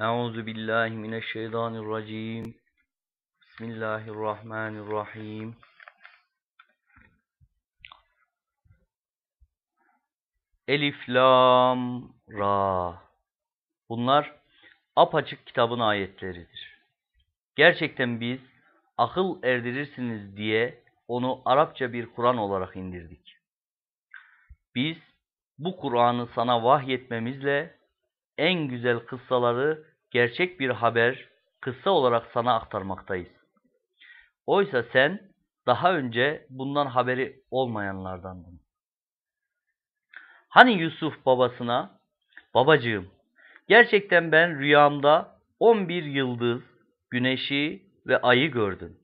Euzu billahi mineşşeytanirracim. Bismillahirrahmanirrahim. Elif, Lam, Ra. Bunlar apaçık kitabın ayetleridir. Gerçekten biz akıl erdirirsiniz diye onu Arapça bir Kur'an olarak indirdik. Biz bu Kur'an'ı sana vahyetmemizle en güzel kıssaları gerçek bir haber, kıssa olarak sana aktarmaktayız. Oysa sen daha önce bundan haberi olmayanlardandın. Hani Yusuf babasına, babacığım, gerçekten ben rüyamda 11 yıldız, güneşi ve ayı gördüm.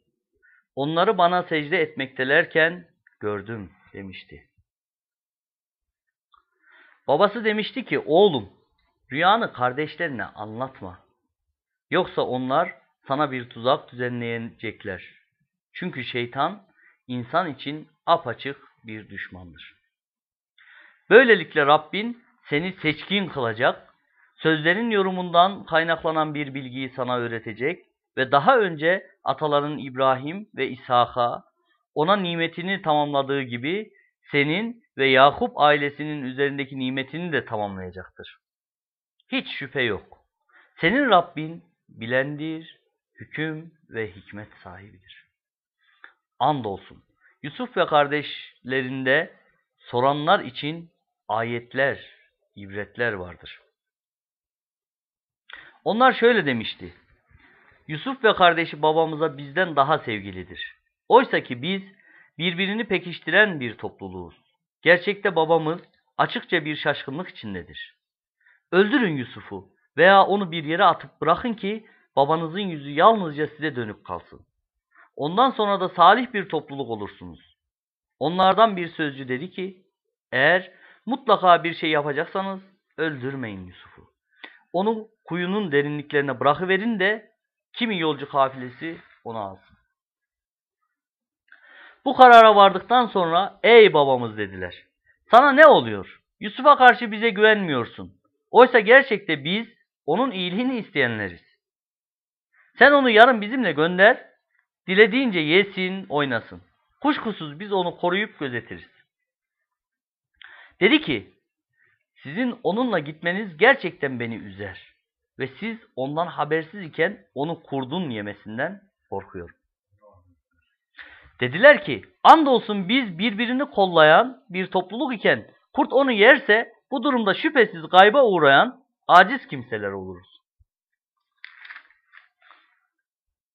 Onları bana secde etmektelerken gördüm demişti. Babası demişti ki, oğlum, rüyanı kardeşlerine anlatma. Yoksa onlar sana bir tuzak düzenleyecekler. Çünkü şeytan insan için apaçık bir düşmandır. Böylelikle Rabbin seni seçkin kılacak, sözlerin yorumundan kaynaklanan bir bilgiyi sana öğretecek ve daha önce ataların İbrahim ve İshak'a ona nimetini tamamladığı gibi senin ve Yakup ailesinin üzerindeki nimetini de tamamlayacaktır. Hiç şüphe yok. Senin Rabbin bilendir, hüküm ve hikmet sahibidir. Andolsun. Yusuf ve kardeşlerinde soranlar için ayetler, ibretler vardır. Onlar şöyle demişti. Yusuf ve kardeşi babamıza bizden daha sevgilidir. Oysa ki biz birbirini pekiştiren bir topluluğuz. Gerçekte babamız açıkça bir şaşkınlık içindedir. Öldürün Yusuf'u veya onu bir yere atıp bırakın ki babanızın yüzü yalnızca size dönük kalsın. Ondan sonra da salih bir topluluk olursunuz. Onlardan bir sözcü dedi ki, eğer mutlaka bir şey yapacaksanız öldürmeyin Yusuf'u. Onu kuyunun derinliklerine bırakıverin de kimi yolcu kafilesi onu alsın. Bu karara vardıktan sonra ey babamız dediler. Sana ne oluyor? Yusuf'a karşı bize güvenmiyorsun. Oysa gerçekte biz onun iyiliğini isteyenleriz. Sen onu yarın bizimle gönder, dilediğince yesin, oynasın. Kuşkusuz biz onu koruyup gözetiriz. Dedi ki, sizin onunla gitmeniz gerçekten beni üzer ve siz ondan habersiz iken onu kurdun yemesinden korkuyorum. Dediler ki, andolsun biz birbirini kollayan bir topluluk iken kurt onu yerse bu durumda şüphesiz gayba uğrayan aciz kimseler oluruz.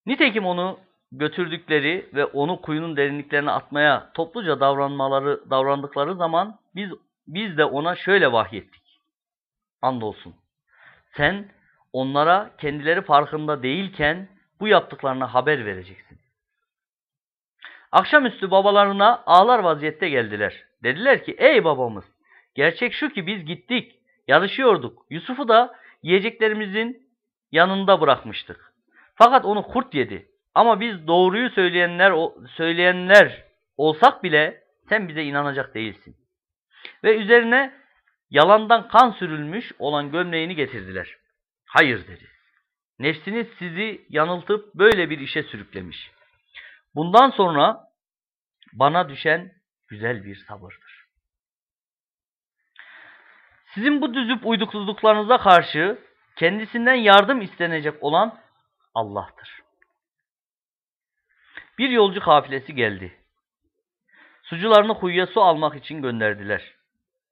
Nitekim onu götürdükleri ve onu kuyunun derinliklerine atmaya topluca davranmaları davrandıkları zaman biz biz de ona şöyle vahyettik. Andolsun. Sen onlara kendileri farkında değilken bu yaptıklarına haber vereceksin. Akşamüstü babalarına ağlar vaziyette geldiler. Dediler ki ey babamız gerçek şu ki biz gittik, yarışıyorduk. Yusuf'u da yiyeceklerimizin yanında bırakmıştık. Fakat onu kurt yedi. Ama biz doğruyu söyleyenler söyleyenler olsak bile sen bize inanacak değilsin. Ve üzerine yalandan kan sürülmüş olan gömleğini getirdiler. Hayır dedi. Nefsiniz sizi yanıltıp böyle bir işe sürüklemiş. Bundan sonra bana düşen güzel bir sabırdır. Sizin bu düzüp uydukluluklarınıza karşı kendisinden yardım istenecek olan Allah'tır. Bir yolcu kafilesi geldi. Sucularını kuyuya su almak için gönderdiler.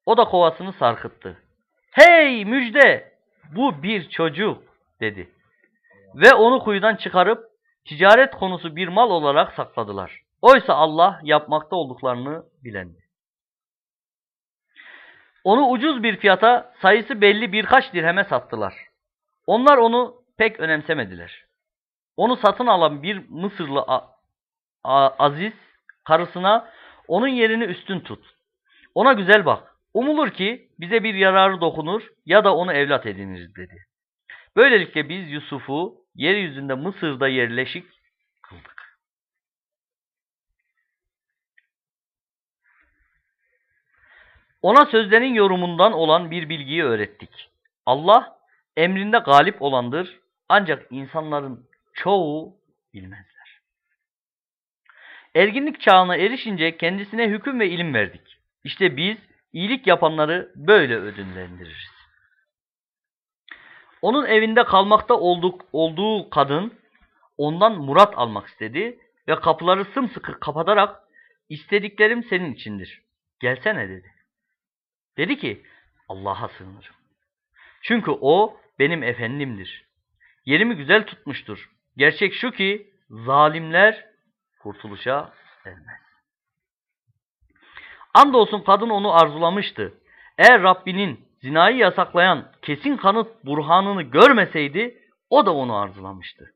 O da kovasını sarkıttı. Hey müjde! Bu bir çocuk dedi. Ve onu kuyudan çıkarıp ticaret konusu bir mal olarak sakladılar. Oysa Allah yapmakta olduklarını bilendi. Onu ucuz bir fiyata sayısı belli birkaç dirheme sattılar. Onlar onu pek önemsemediler. Onu satın alan bir Mısırlı aziz karısına onun yerini üstün tut. Ona güzel bak. Umulur ki bize bir yararı dokunur ya da onu evlat ediniriz dedi. Böylelikle biz Yusuf'u yeryüzünde Mısır'da yerleşik Ona sözlerin yorumundan olan bir bilgiyi öğrettik. Allah emrinde galip olandır. Ancak insanların çoğu bilmezler. Erginlik çağına erişince kendisine hüküm ve ilim verdik. İşte biz iyilik yapanları böyle ödüllendiririz. Onun evinde kalmakta olduk, olduğu kadın ondan murat almak istedi ve kapıları sımsıkı kapatarak istediklerim senin içindir. Gelsene dedi. Dedi ki Allah'a sığınırım. Çünkü o benim efendimdir. Yerimi güzel tutmuştur. Gerçek şu ki zalimler kurtuluşa ermez. Andolsun kadın onu arzulamıştı. Eğer Rabbinin zinayı yasaklayan kesin kanıt burhanını görmeseydi o da onu arzulamıştı.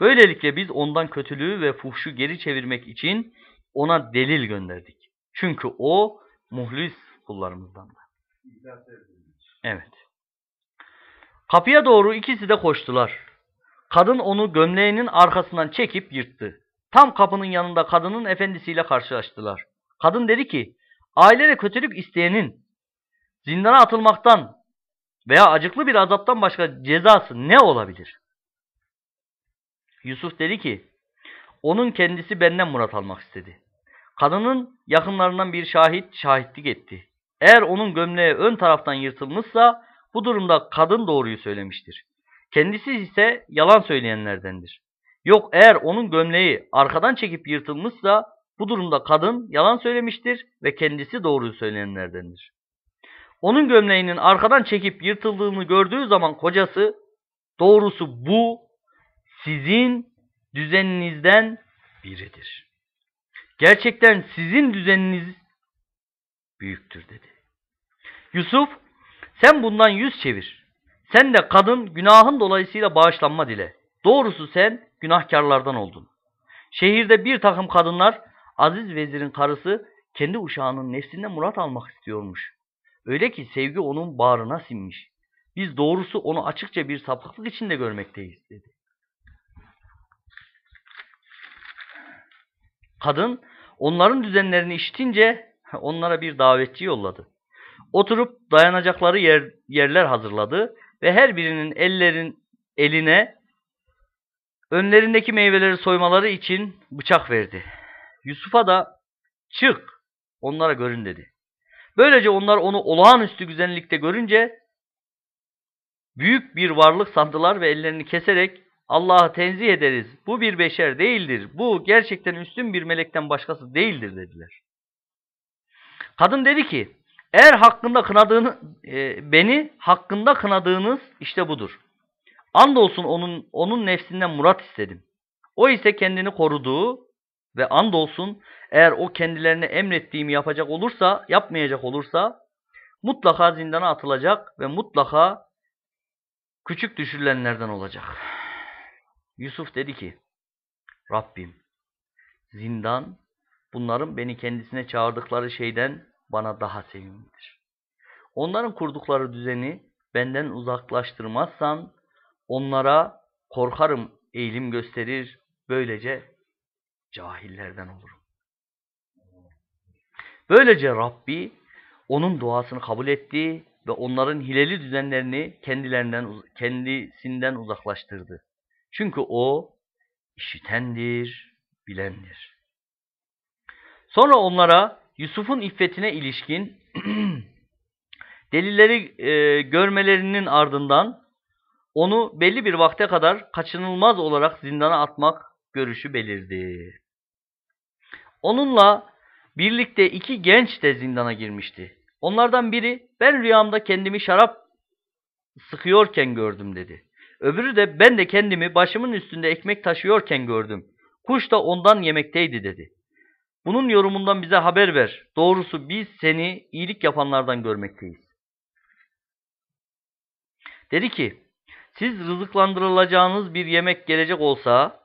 Böylelikle biz ondan kötülüğü ve fuhşu geri çevirmek için ona delil gönderdik. Çünkü o muhlis kullarımızdandı. Evet. Kapıya doğru ikisi de koştular. Kadın onu gömleğinin arkasından çekip yırttı. Tam kapının yanında kadının efendisiyle karşılaştılar. Kadın dedi ki, ailene kötülük isteyenin zindana atılmaktan veya acıklı bir azaptan başka cezası ne olabilir? Yusuf dedi ki, onun kendisi benden murat almak istedi. Kadının yakınlarından bir şahit şahitlik etti. Eğer onun gömleği ön taraftan yırtılmışsa bu durumda kadın doğruyu söylemiştir. Kendisi ise yalan söyleyenlerdendir. Yok eğer onun gömleği arkadan çekip yırtılmışsa bu durumda kadın yalan söylemiştir ve kendisi doğruyu söyleyenlerdendir. Onun gömleğinin arkadan çekip yırtıldığını gördüğü zaman kocası doğrusu bu sizin düzeninizden biridir. Gerçekten sizin düzeniniz büyüktür dedi. Yusuf sen bundan yüz çevir. Sen de kadın günahın dolayısıyla bağışlanma dile. Doğrusu sen günahkarlardan oldun. Şehirde bir takım kadınlar Aziz vezirin karısı kendi uşağının nefsinde murat almak istiyormuş. Öyle ki sevgi onun bağrına sinmiş. Biz doğrusu onu açıkça bir sapıklık içinde görmekteyiz dedi. Kadın onların düzenlerini işitince onlara bir davetçi yolladı. Oturup dayanacakları yer, yerler hazırladı ve her birinin ellerin eline önlerindeki meyveleri soymaları için bıçak verdi. Yusuf'a da çık onlara görün dedi. Böylece onlar onu olağanüstü güzellikte görünce büyük bir varlık sandılar ve ellerini keserek Allah'ı tenzih ederiz. Bu bir beşer değildir. Bu gerçekten üstün bir melekten başkası değildir dediler. Kadın dedi ki eğer hakkında kınadığını, e, beni hakkında kınadığınız işte budur. Andolsun onun, onun nefsinden murat istedim. O ise kendini koruduğu ve andolsun eğer o kendilerine emrettiğimi yapacak olursa, yapmayacak olursa mutlaka zindana atılacak ve mutlaka küçük düşürülenlerden olacak. Yusuf dedi ki, Rabbim zindan bunların beni kendisine çağırdıkları şeyden bana daha sevimlidir. Onların kurdukları düzeni benden uzaklaştırmazsan onlara korkarım eğilim gösterir, böylece cahillerden olurum. Böylece Rabbi onun duasını kabul etti ve onların hileli düzenlerini kendilerinden kendisinden uzaklaştırdı. Çünkü o işitendir, bilendir. Sonra onlara Yusuf'un iffetine ilişkin delilleri e, görmelerinin ardından onu belli bir vakte kadar kaçınılmaz olarak zindana atmak görüşü belirdi. Onunla birlikte iki genç de zindana girmişti. Onlardan biri ben rüyamda kendimi şarap sıkıyorken gördüm dedi. Öbürü de ben de kendimi başımın üstünde ekmek taşıyorken gördüm. Kuş da ondan yemekteydi dedi. Bunun yorumundan bize haber ver. Doğrusu biz seni iyilik yapanlardan görmekteyiz. Dedi ki, siz rızıklandırılacağınız bir yemek gelecek olsa,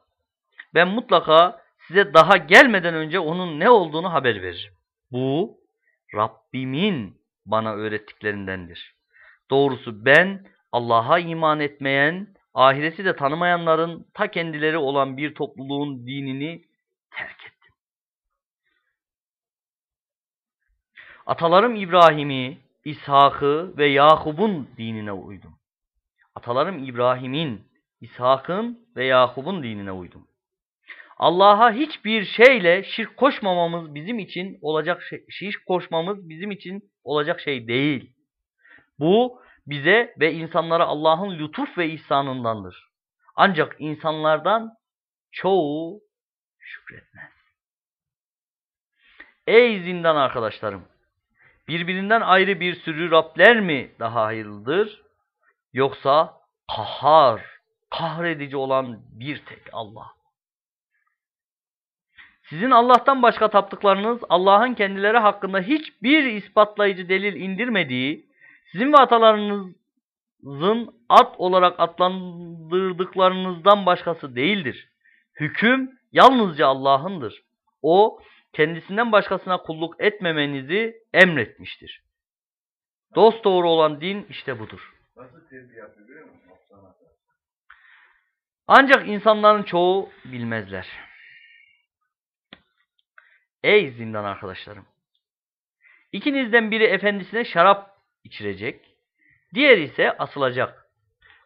ben mutlaka size daha gelmeden önce onun ne olduğunu haber veririm. Bu Rabbimin bana öğrettiklerindendir. Doğrusu ben Allah'a iman etmeyen, ahireti de tanımayanların ta kendileri olan bir topluluğun dinini terk ettim. Atalarım İbrahim'i, İshak'ı ve Yakub'un dinine uydum. Atalarım İbrahim'in, İshak'ın ve Yakub'un dinine uydum. Allah'a hiçbir şeyle şirk koşmamamız bizim için olacak şey, şirk koşmamız bizim için olacak şey değil. Bu bize ve insanlara Allah'ın lütuf ve ihsanındandır. Ancak insanlardan çoğu şükretmez. Ey zindan arkadaşlarım! Birbirinden ayrı bir sürü Rabler mi daha hayırlıdır? Yoksa kahhar, kahredici olan bir tek Allah. Sizin Allah'tan başka taptıklarınız Allah'ın kendileri hakkında hiçbir ispatlayıcı delil indirmediği, sizin ve atalarınızın at olarak adlandırdıklarınızdan başkası değildir. Hüküm yalnızca Allah'ındır. O kendisinden başkasına kulluk etmemenizi emretmiştir. Dost doğru olan din işte budur. Ancak insanların çoğu bilmezler. Ey zindan arkadaşlarım! İkinizden biri efendisine şarap içirecek, diğer ise asılacak.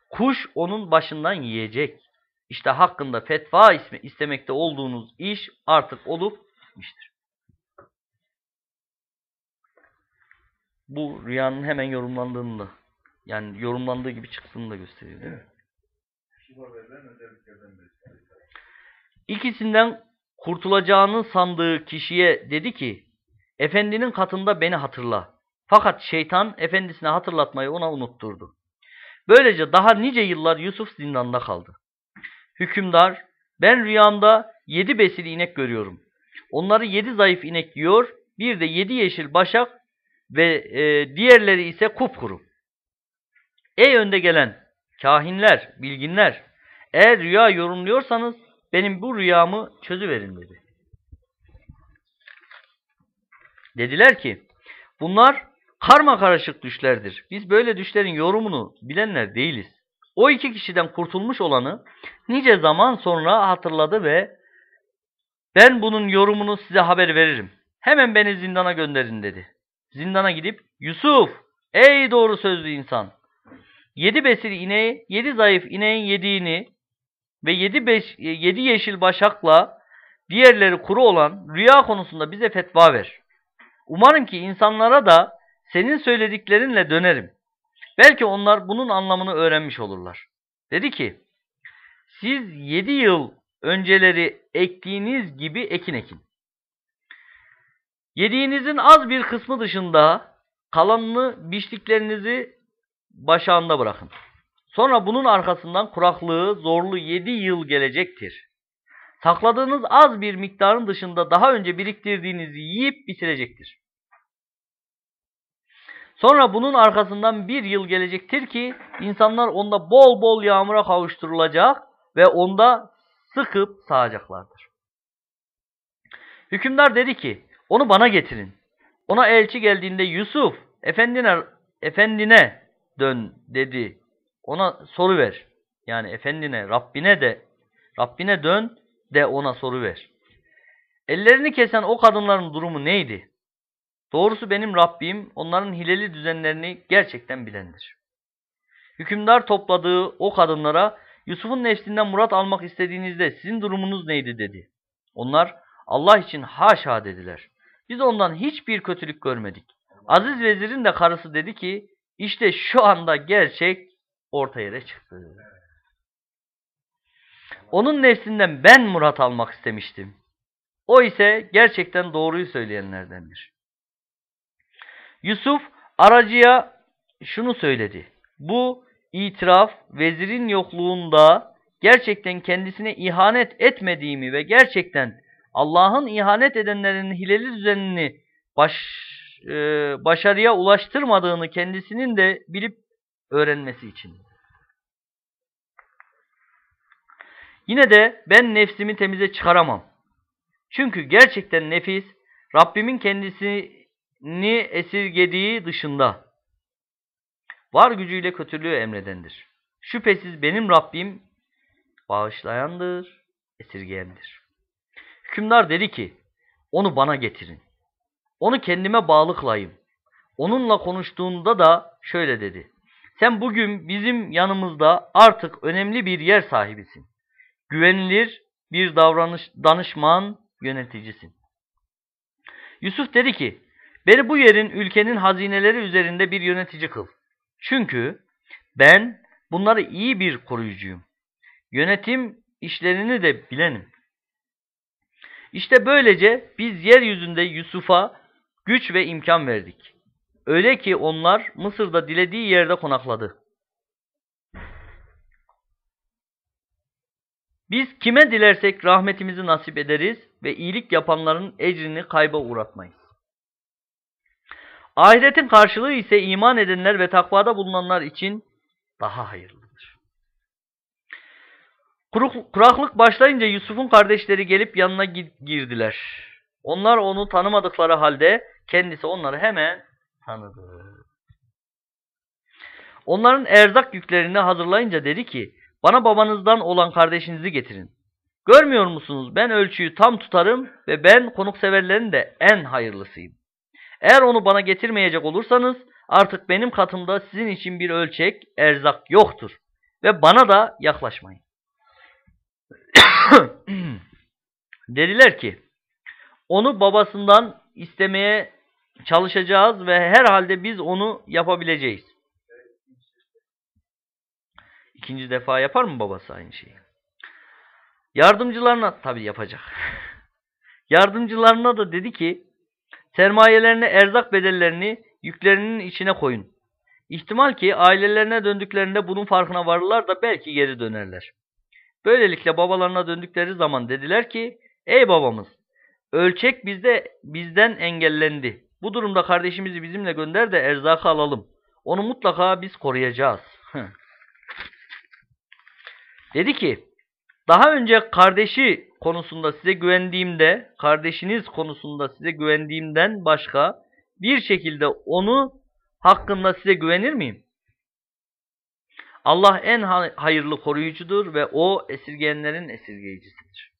Kuş onun başından yiyecek. İşte hakkında fetva ismi istemekte olduğunuz iş artık olup bitmiştir. Bu rüyanın hemen yorumlandığını da yani yorumlandığı gibi çıktığını da gösteriyor değil mi? İkisinden kurtulacağını sandığı kişiye dedi ki, efendinin katında beni hatırla. Fakat şeytan efendisine hatırlatmayı ona unutturdu. Böylece daha nice yıllar Yusuf zindanda kaldı. Hükümdar, ben rüyamda yedi besil inek görüyorum. Onları yedi zayıf inek yiyor, bir de yedi yeşil başak ve e, diğerleri ise kupkuru. Ey önde gelen kahinler, bilginler, eğer rüya yorumluyorsanız benim bu rüyamı çözüverin dedi. Dediler ki, bunlar karma karışık düşlerdir. Biz böyle düşlerin yorumunu bilenler değiliz. O iki kişiden kurtulmuş olanı nice zaman sonra hatırladı ve ben bunun yorumunu size haber veririm. Hemen beni zindana gönderin dedi. Zindana gidip Yusuf ey doğru sözlü insan yedi besil ineği yedi zayıf ineğin yediğini ve yedi, beş, yedi yeşil başakla diğerleri kuru olan rüya konusunda bize fetva ver. Umarım ki insanlara da senin söylediklerinle dönerim. Belki onlar bunun anlamını öğrenmiş olurlar. Dedi ki, siz yedi yıl önceleri ektiğiniz gibi ekin ekin. Yediğinizin az bir kısmı dışında kalanını biçtiklerinizi başağında bırakın. Sonra bunun arkasından kuraklığı, zorlu yedi yıl gelecektir. Sakladığınız az bir miktarın dışında daha önce biriktirdiğinizi yiyip bitirecektir. Sonra bunun arkasından bir yıl gelecektir ki insanlar onda bol bol yağmura kavuşturulacak ve onda sıkıp sağacaklardır. Hükümdar dedi ki onu bana getirin. Ona elçi geldiğinde Yusuf efendine, efendine dön dedi. Ona soru ver. Yani efendine, Rabbine de Rabbine dön de ona soru ver. Ellerini kesen o kadınların durumu neydi? Doğrusu benim Rabbim onların hileli düzenlerini gerçekten bilendir. Hükümdar topladığı o kadınlara Yusuf'un nefsinden murat almak istediğinizde sizin durumunuz neydi dedi. Onlar Allah için haşa dediler. Biz ondan hiçbir kötülük görmedik. Aziz vezirin de karısı dedi ki işte şu anda gerçek ortaya da çıktı. Onun nefsinden ben murat almak istemiştim. O ise gerçekten doğruyu söyleyenlerdendir. Yusuf aracıya şunu söyledi. Bu itiraf vezirin yokluğunda gerçekten kendisine ihanet etmediğimi ve gerçekten Allah'ın ihanet edenlerin hileli düzenini baş, e, başarıya ulaştırmadığını kendisinin de bilip öğrenmesi için. Yine de ben nefsimi temize çıkaramam. Çünkü gerçekten nefis Rabbimin kendisini esirgediği dışında var gücüyle kötülüğü emredendir. Şüphesiz benim Rabbim bağışlayandır, esirgeyendir. Hükümdar dedi ki, onu bana getirin. Onu kendime bağlı. Onunla konuştuğunda da şöyle dedi. sen bugün bizim yanımızda artık önemli bir yer sahibisin. Güvenilir bir davranış danışman yöneticisin. Yusuf dedi ki, beni bu yerin ülkenin hazineleri üzerinde bir yönetici kıl. Çünkü ben bunları iyi bir koruyucuyum. Yönetim işlerini de bilenim. İşte böylece biz yeryüzünde Yusuf'a güç ve imkan verdik. Öyle ki onlar Mısır'da dilediği yerde konakladı. Biz kime dilersek rahmetimizi nasip ederiz ve iyilik yapanların ecrini kayba uğratmayız. Ahiretin karşılığı ise iman edenler ve takvada bulunanlar için daha hayırlıdır. Kuraklık başlayınca Yusuf'un kardeşleri gelip yanına girdiler. Onlar onu tanımadıkları halde kendisi onları hemen tanıdı. Onların erzak yüklerini hazırlayınca dedi ki, bana babanızdan olan kardeşinizi getirin. Görmüyor musunuz ben ölçüyü tam tutarım ve ben konukseverlerin de en hayırlısıyım. Eğer onu bana getirmeyecek olursanız artık benim katımda sizin için bir ölçek, erzak yoktur. Ve bana da yaklaşmayın. Dediler ki, onu babasından istemeye çalışacağız ve herhalde biz onu yapabileceğiz. İkinci defa yapar mı babası aynı şeyi? Yardımcılarına tabii yapacak. Yardımcılarına da dedi ki sermayelerine erzak bedellerini yüklerinin içine koyun. İhtimal ki ailelerine döndüklerinde bunun farkına varırlar da belki geri dönerler. Böylelikle babalarına döndükleri zaman dediler ki ey babamız ölçek bizde bizden engellendi. Bu durumda kardeşimizi bizimle gönder de erzakı alalım. Onu mutlaka biz koruyacağız. Dedi ki, daha önce kardeşi konusunda size güvendiğimde, kardeşiniz konusunda size güvendiğimden başka bir şekilde onu hakkında size güvenir miyim? Allah en hayırlı koruyucudur ve o esirgeyenlerin esirgeyicisidir.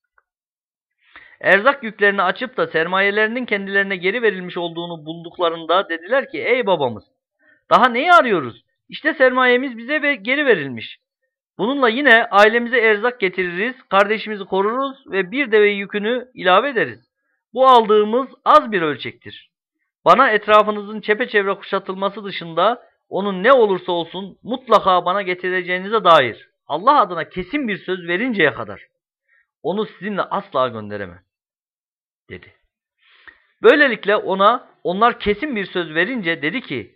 Erzak yüklerini açıp da sermayelerinin kendilerine geri verilmiş olduğunu bulduklarında dediler ki ey babamız daha neyi arıyoruz? İşte sermayemiz bize geri verilmiş. Bununla yine ailemize erzak getiririz, kardeşimizi koruruz ve bir deve yükünü ilave ederiz. Bu aldığımız az bir ölçektir. Bana etrafınızın çepeçevre kuşatılması dışında onun ne olursa olsun mutlaka bana getireceğinize dair Allah adına kesin bir söz verinceye kadar onu sizinle asla gönderemem dedi. Böylelikle ona onlar kesin bir söz verince dedi ki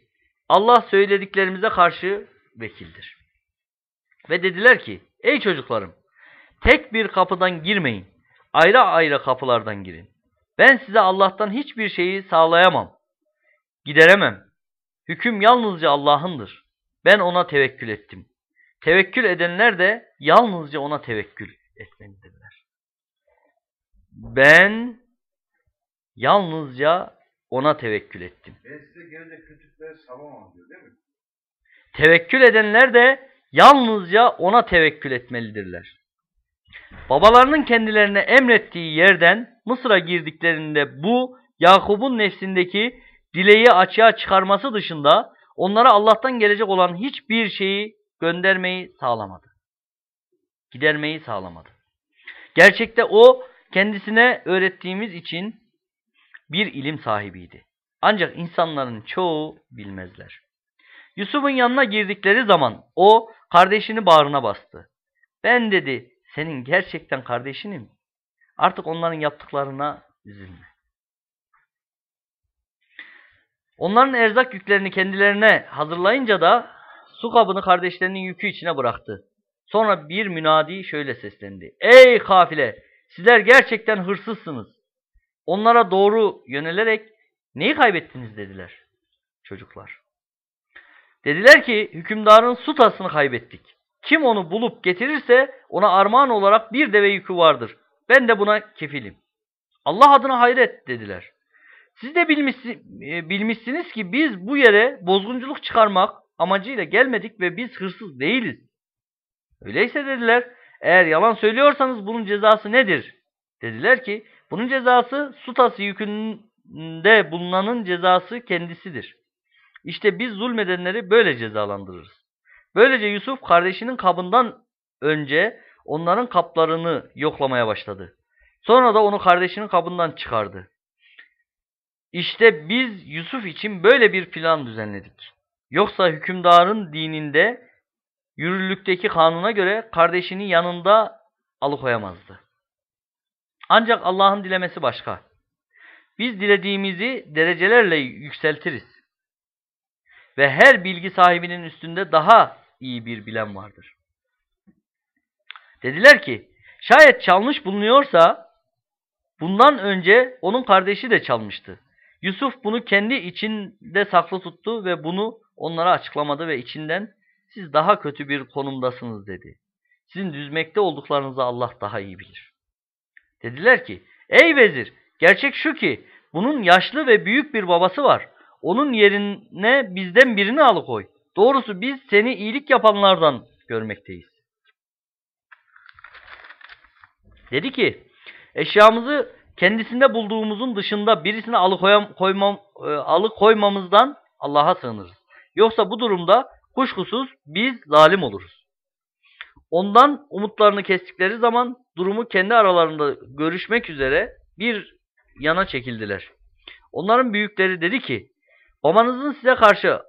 Allah söylediklerimize karşı vekildir. Ve dediler ki ey çocuklarım tek bir kapıdan girmeyin ayrı ayrı kapılardan girin. Ben size Allah'tan hiçbir şeyi sağlayamam. Gideremem. Hüküm yalnızca Allah'ındır. Ben ona tevekkül ettim. Tevekkül edenler de yalnızca ona tevekkül etmelidirler. Ben Yalnızca ona tevekkül ettim. Ben size gelecek kötülükleri savamam diyor değil mi? Tevekkül edenler de yalnızca ona tevekkül etmelidirler. Babalarının kendilerine emrettiği yerden Mısır'a girdiklerinde bu Yakup'un nefsindeki dileği açığa çıkarması dışında onlara Allah'tan gelecek olan hiçbir şeyi göndermeyi sağlamadı. Gidermeyi sağlamadı. Gerçekte o kendisine öğrettiğimiz için bir ilim sahibiydi. Ancak insanların çoğu bilmezler. Yusuf'un yanına girdikleri zaman o kardeşini bağrına bastı. Ben dedi senin gerçekten kardeşinim. Artık onların yaptıklarına üzülme. Onların erzak yüklerini kendilerine hazırlayınca da su kabını kardeşlerinin yükü içine bıraktı. Sonra bir münadi şöyle seslendi. Ey kafile! Sizler gerçekten hırsızsınız. Onlara doğru yönelerek neyi kaybettiniz dediler çocuklar. Dediler ki hükümdarın su tasını kaybettik. Kim onu bulup getirirse ona armağan olarak bir deve yükü vardır. Ben de buna kefilim. Allah adına hayret dediler. Siz de e, bilmişsiniz ki biz bu yere bozgunculuk çıkarmak amacıyla gelmedik ve biz hırsız değiliz. Öyleyse dediler eğer yalan söylüyorsanız bunun cezası nedir? Dediler ki bunun cezası su tası yükünde bulunanın cezası kendisidir. İşte biz zulmedenleri böyle cezalandırırız. Böylece Yusuf kardeşinin kabından önce onların kaplarını yoklamaya başladı. Sonra da onu kardeşinin kabından çıkardı. İşte biz Yusuf için böyle bir plan düzenledik. Yoksa hükümdarın dininde yürürlükteki kanuna göre kardeşini yanında alıkoyamazdı. Ancak Allah'ın dilemesi başka. Biz dilediğimizi derecelerle yükseltiriz. Ve her bilgi sahibinin üstünde daha iyi bir bilen vardır. Dediler ki, şayet çalmış bulunuyorsa, bundan önce onun kardeşi de çalmıştı. Yusuf bunu kendi içinde saklı tuttu ve bunu onlara açıklamadı ve içinden siz daha kötü bir konumdasınız dedi. Sizin düzmekte olduklarınızı Allah daha iyi bilir. Dediler ki, ey vezir, gerçek şu ki bunun yaşlı ve büyük bir babası var. Onun yerine bizden birini alıkoy. Doğrusu biz seni iyilik yapanlardan görmekteyiz. Dedi ki, eşyamızı kendisinde bulduğumuzun dışında birisini alıkoyam, koymam, e, alıkoymamızdan Allah'a sığınırız. Yoksa bu durumda kuşkusuz biz zalim oluruz. Ondan umutlarını kestikleri zaman durumu kendi aralarında görüşmek üzere bir yana çekildiler. Onların büyükleri dedi ki, babanızın size karşı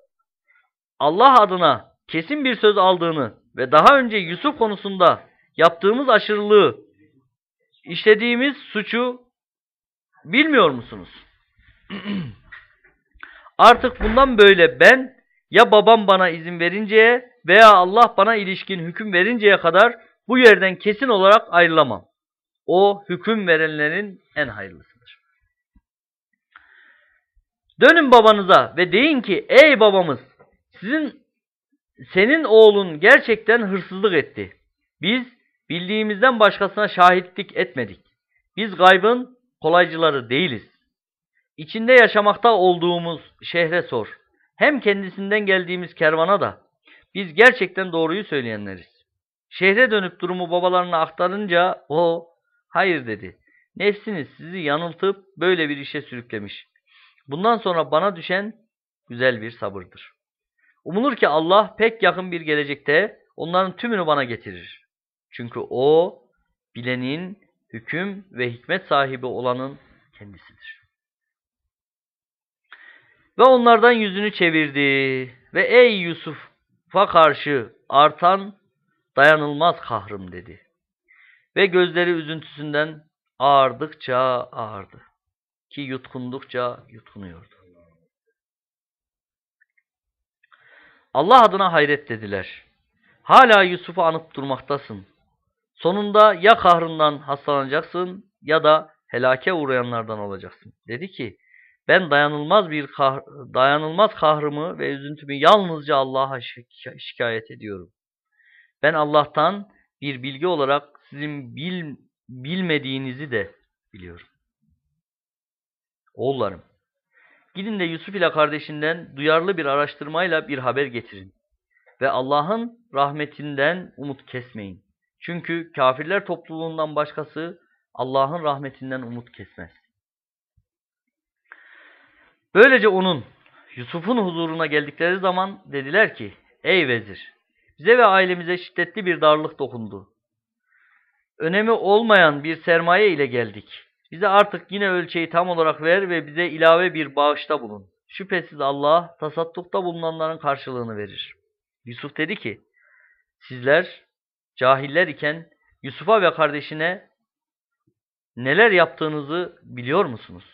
Allah adına kesin bir söz aldığını ve daha önce Yusuf konusunda yaptığımız aşırılığı, işlediğimiz suçu bilmiyor musunuz? Artık bundan böyle ben ya babam bana izin verinceye veya Allah bana ilişkin hüküm verinceye kadar bu yerden kesin olarak ayrılamam. O hüküm verenlerin en hayırlısıdır. Dönün babanıza ve deyin ki ey babamız sizin senin oğlun gerçekten hırsızlık etti. Biz bildiğimizden başkasına şahitlik etmedik. Biz gaybın kolaycıları değiliz. İçinde yaşamakta olduğumuz şehre sor. Hem kendisinden geldiğimiz kervana da. Biz gerçekten doğruyu söyleyenleriz. Şehre dönüp durumu babalarına aktarınca o hayır dedi. Nefsiniz sizi yanıltıp böyle bir işe sürüklemiş. Bundan sonra bana düşen güzel bir sabırdır. Umulur ki Allah pek yakın bir gelecekte onların tümünü bana getirir. Çünkü o bilenin, hüküm ve hikmet sahibi olanın kendisidir. Ve onlardan yüzünü çevirdi ve ey Yusuf'a karşı artan dayanılmaz kahrım dedi. Ve gözleri üzüntüsünden ağardıkça ağardı. Ki yutkundukça yutkunuyordu. Allah adına hayret dediler. Hala Yusuf'u anıp durmaktasın. Sonunda ya kahrından hastalanacaksın ya da helake uğrayanlardan olacaksın. Dedi ki ben dayanılmaz bir kah dayanılmaz kahrımı ve üzüntümü yalnızca Allah'a şikayet ediyorum. Ben Allah'tan bir bilgi olarak sizin bil bilmediğinizi de biliyorum. Oğullarım, gidin de Yusuf ile kardeşinden duyarlı bir araştırmayla bir haber getirin. Ve Allah'ın rahmetinden umut kesmeyin. Çünkü kafirler topluluğundan başkası Allah'ın rahmetinden umut kesmez. Böylece onun, Yusuf'un huzuruna geldikleri zaman dediler ki, Ey vezir, bize ve ailemize şiddetli bir darlık dokundu. Önemi olmayan bir sermaye ile geldik. Bize artık yine ölçeği tam olarak ver ve bize ilave bir bağışta bulun. Şüphesiz Allah tasaddukta bulunanların karşılığını verir. Yusuf dedi ki, sizler cahiller iken Yusuf'a ve kardeşine neler yaptığınızı biliyor musunuz?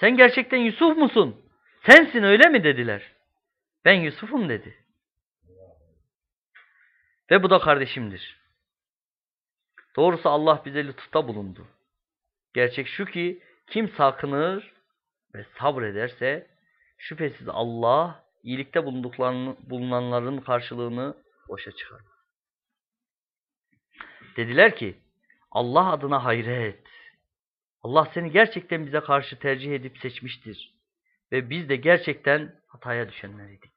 Sen gerçekten Yusuf musun? Sensin öyle mi dediler. Ben Yusuf'um dedi. Ve bu da kardeşimdir. Doğrusu Allah bize lütufta bulundu. Gerçek şu ki kim sakınır ve sabrederse şüphesiz Allah iyilikte bulunanların karşılığını boşa çıkar. Dediler ki Allah adına hayret. Allah seni gerçekten bize karşı tercih edip seçmiştir. Ve biz de gerçekten hataya düşenleriydik.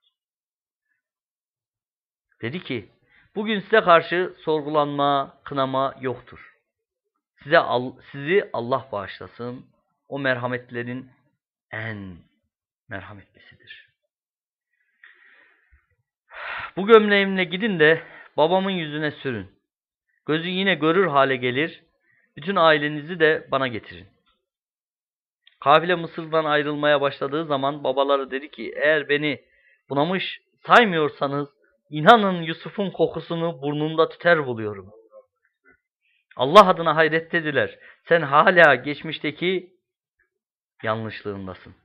Dedi ki bugün size karşı sorgulanma, kınama yoktur. Size sizi Allah bağışlasın. O merhametlerin en merhametlisidir. Bu gömleğimle gidin de babamın yüzüne sürün. Gözü yine görür hale gelir. Bütün ailenizi de bana getirin. Kafile Mısır'dan ayrılmaya başladığı zaman babaları dedi ki eğer beni bunamış saymıyorsanız inanın Yusuf'un kokusunu burnumda tüter buluyorum. Allah adına hayret dediler. Sen hala geçmişteki yanlışlığındasın.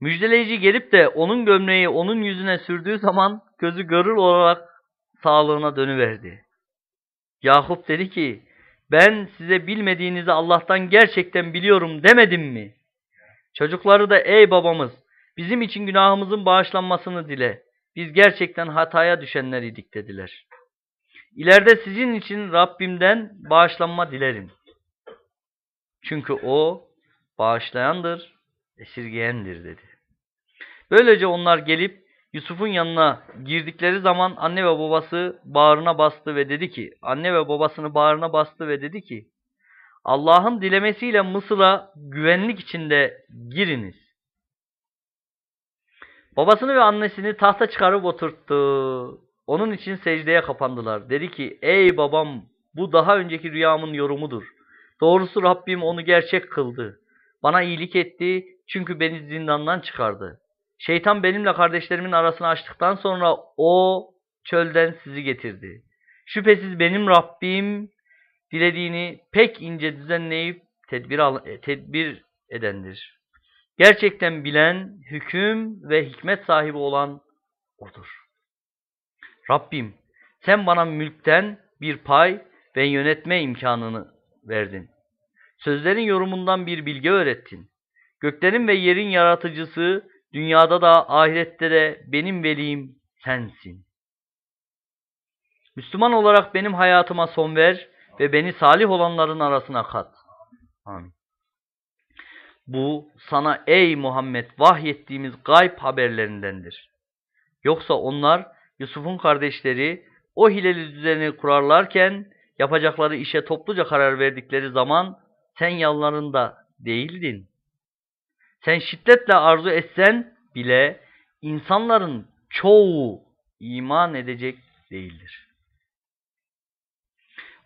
Müjdeleyici gelip de onun gömleği onun yüzüne sürdüğü zaman gözü görür olarak sağlığına dönüverdi. Yakup dedi ki ben size bilmediğinizi Allah'tan gerçekten biliyorum demedim mi? Çocukları da ey babamız bizim için günahımızın bağışlanmasını dile. Biz gerçekten hataya düşenler idik dediler. İleride sizin için Rabbimden bağışlanma dilerim. Çünkü o bağışlayandır, esirgeyendir dedi. Böylece onlar gelip Yusuf'un yanına girdikleri zaman anne ve babası bağrına bastı ve dedi ki, anne ve babasını bağrına bastı ve dedi ki, Allah'ın dilemesiyle Mısır'a güvenlik içinde giriniz. Babasını ve annesini tahta çıkarıp oturttu. Onun için secdeye kapandılar. Dedi ki, ey babam bu daha önceki rüyamın yorumudur. Doğrusu Rabbim onu gerçek kıldı. Bana iyilik etti çünkü beni zindandan çıkardı. Şeytan benimle kardeşlerimin arasını açtıktan sonra o çölden sizi getirdi. Şüphesiz benim Rabbim dilediğini pek ince düzenleyip tedbir, tedbir edendir. Gerçekten bilen, hüküm ve hikmet sahibi olan odur. Rabbim sen bana mülkten bir pay ve yönetme imkanını verdin. Sözlerin yorumundan bir bilgi öğrettin. Göklerin ve yerin yaratıcısı, dünyada da ahirette de benim velim sensin. Müslüman olarak benim hayatıma son ver ve beni salih olanların arasına kat. Amin. Bu sana ey Muhammed vahyettiğimiz gayb haberlerindendir. Yoksa onlar Yusuf'un kardeşleri o hileli düzeni kurarlarken yapacakları işe topluca karar verdikleri zaman sen yanlarında değildin. Sen şiddetle arzu etsen bile insanların çoğu iman edecek değildir.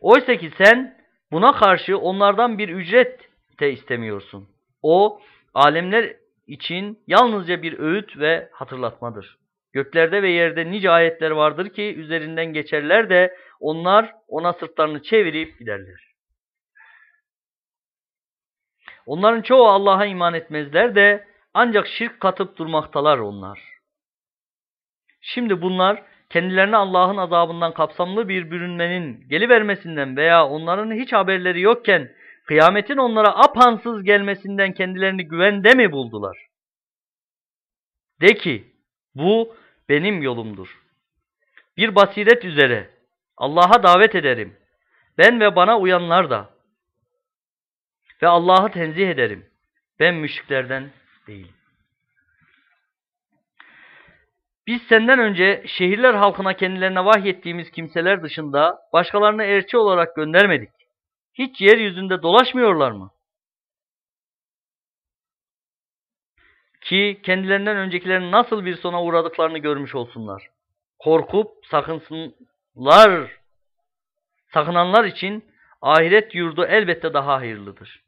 Oysa ki sen buna karşı onlardan bir ücret de istemiyorsun. O alemler için yalnızca bir öğüt ve hatırlatmadır. Göklerde ve yerde nice ayetler vardır ki üzerinden geçerler de onlar ona sırtlarını çevirip giderler. Onların çoğu Allah'a iman etmezler de ancak şirk katıp durmaktalar onlar. Şimdi bunlar kendilerine Allah'ın azabından kapsamlı bir bürünmenin gelivermesinden veya onların hiç haberleri yokken kıyametin onlara apansız gelmesinden kendilerini güvende mi buldular? De ki bu benim yolumdur. Bir basiret üzere Allah'a davet ederim. Ben ve bana uyanlar da. Ve Allah'ı tenzih ederim. Ben müşriklerden değilim. Biz senden önce şehirler halkına kendilerine vahyettiğimiz kimseler dışında başkalarını elçi olarak göndermedik. Hiç yeryüzünde dolaşmıyorlar mı? Ki kendilerinden öncekilerin nasıl bir sona uğradıklarını görmüş olsunlar. Korkup sakınsınlar, sakınanlar için ahiret yurdu elbette daha hayırlıdır.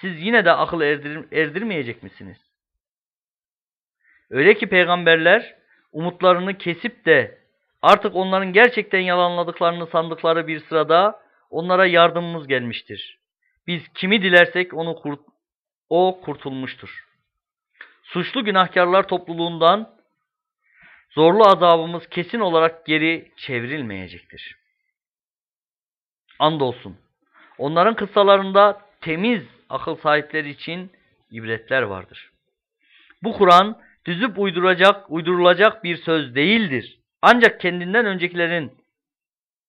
Siz yine de akıl erdir erdirmeyecek misiniz? Öyle ki peygamberler umutlarını kesip de artık onların gerçekten yalanladıklarını sandıkları bir sırada onlara yardımımız gelmiştir. Biz kimi dilersek onu kurt o kurtulmuştur. Suçlu günahkarlar topluluğundan zorlu azabımız kesin olarak geri çevrilmeyecektir. Andolsun. Onların kıssalarında temiz akıl sahipleri için ibretler vardır. Bu Kur'an düzüp uyduracak, uydurulacak bir söz değildir. Ancak kendinden öncekilerin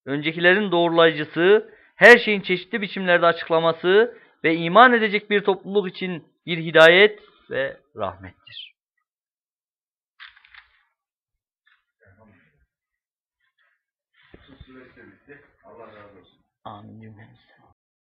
öncekilerin doğrulayıcısı, her şeyin çeşitli biçimlerde açıklaması ve iman edecek bir topluluk için bir hidayet ve rahmettir. Allah razı olsun. Amin.